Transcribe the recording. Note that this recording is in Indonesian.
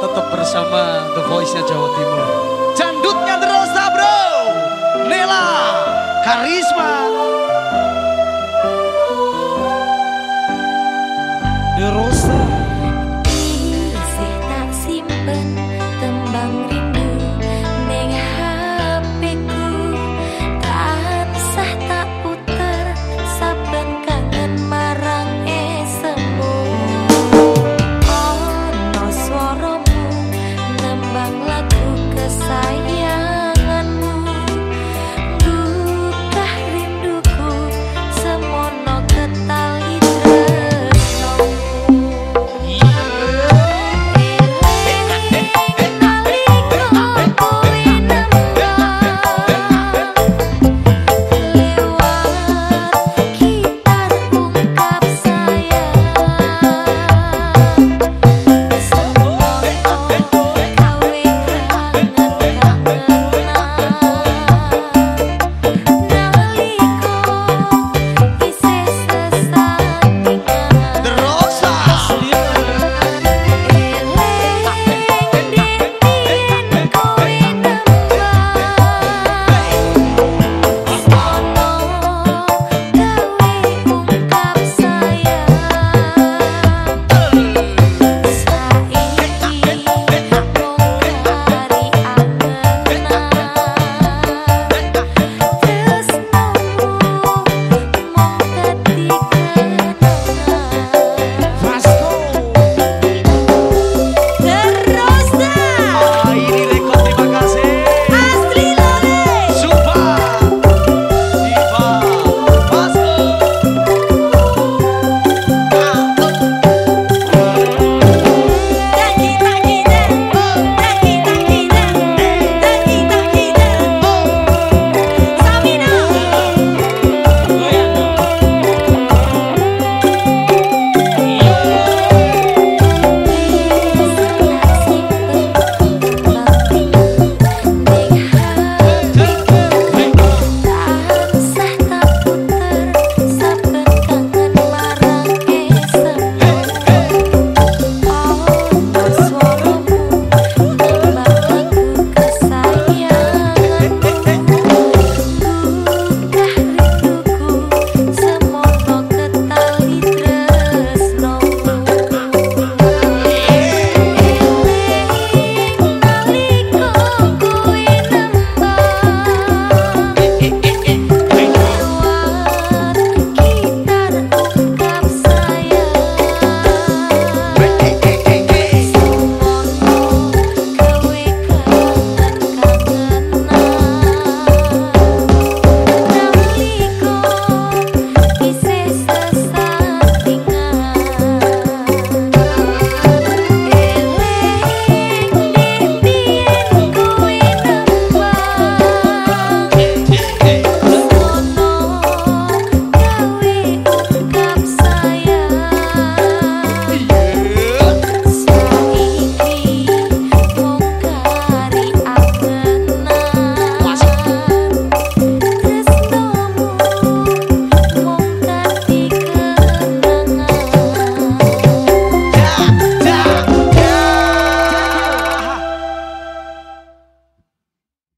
tetap bersama The Voice-nya Jawa Timur. Jandutnya Rosa ah, Bro, Nela, Karisma. The Rosa.